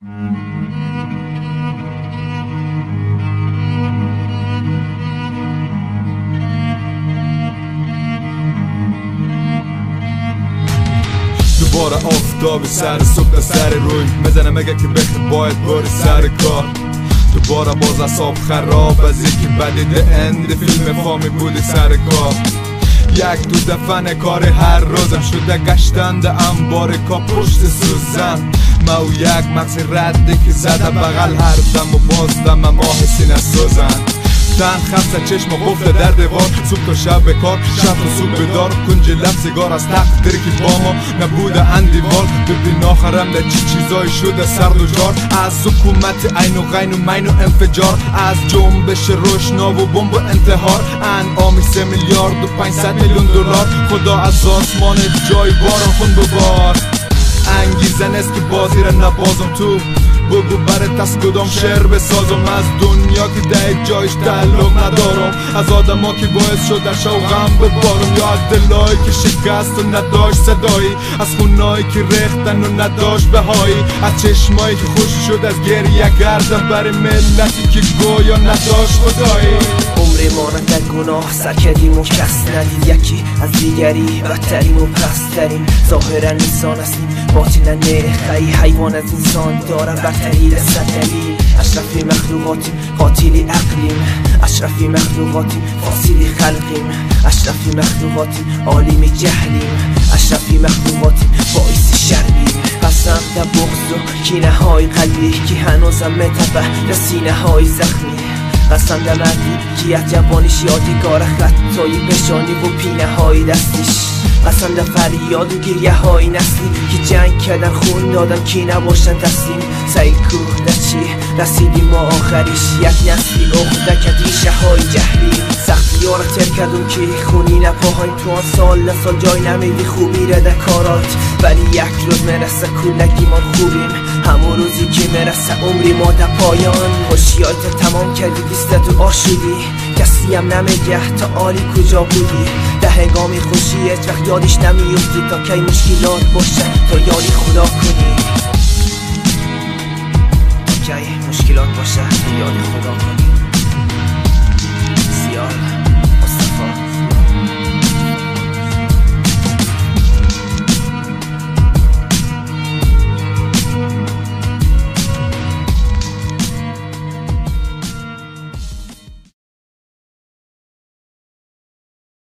دوباره آفتاب سر صبح سر روی. مزنه مگه که بخت باید باری سر کار. دوباره باز اصاب خراب از یکی بدیده اند فیلم فامی بودی سر کار. یک دو دفن کار هر روزم شده گشتند انبار کا پشت سوزن. ما و یک مغز رده که زده بغل هر دم و باز دم ماه سینه سوزن. تن خمسه چشم و در دیوار صبح تا شب به کار شب تا صبح بدار کنج لب سیگار از تقدیر که با ما نبوده اندیوال ببین آخرم در چی چیزایی شده سرد و جار. از حکومت عین و غین و مین و انفجار. از جنبش روشنا و بمب و انتحار. انعامی سه میلیارد و پنجصد میلیون دلار. خدا از آسمان جای باران خون ببار. انگیزن است که بازی را نبازم تو. بگو برت از کدام شعر بسازم؟ از دنیا که ده جایش تعلق ندارم. از آدما که باعث شد در شوقم ببارم. یا از دلایی که شکست و نداشت صدایی. از خونایی که ریختن و نداشت بهایی. از چشمایی که خوش شد از گریه کردم برای ملتی که گویا نداشت خدایی. عمر ما در گناه سر کردیم و کس ندید. یکی از دیگری بدترین و پسترین ظاهرا انسان هستیم باطنا نه حیوان از انسان دارم برتری رسد دلیل اشرفی مخلوقاتیم قاتلی عقلیم اشرفی مخلوقاتیم فاصلی خلقیم اشرفی مخلوقاتیم عالم جهلیم اشرفی مخلوقاتیم باعث شرمیم قسم در بغض و کینه های قلبی که هنوزم متبه در سینه های زخمی. قسم در مردی که از جوانش یادگار خطایی بشانی و پینه های دستش قسم فریاد و گریه های نسلی که جنگ کردن خون دادن کی نباشن تسلیم. سعی کوه در چی رسیدیم ما آخریش یک نسلی اخده کد ریشه های جهلی. سختی ها تر کردم که خونی نپاهایم تو آن سال سال جای نمیدی خوبی را در کارات. ولی یک روز مرسه کلگی ما خوبیم. همون روزی که مرسه عمری ما در پایان خوشیات تمام کردی دیست تو آشودی کسی هم نمیگه تا آلی کجا بودی. ده هنگامی خوشی وقت یادش نمیفتی تا کی مشکلات باشه. تا یادی خدا کنی. تا کی مشکلات باشه تا یادی خدا کنی.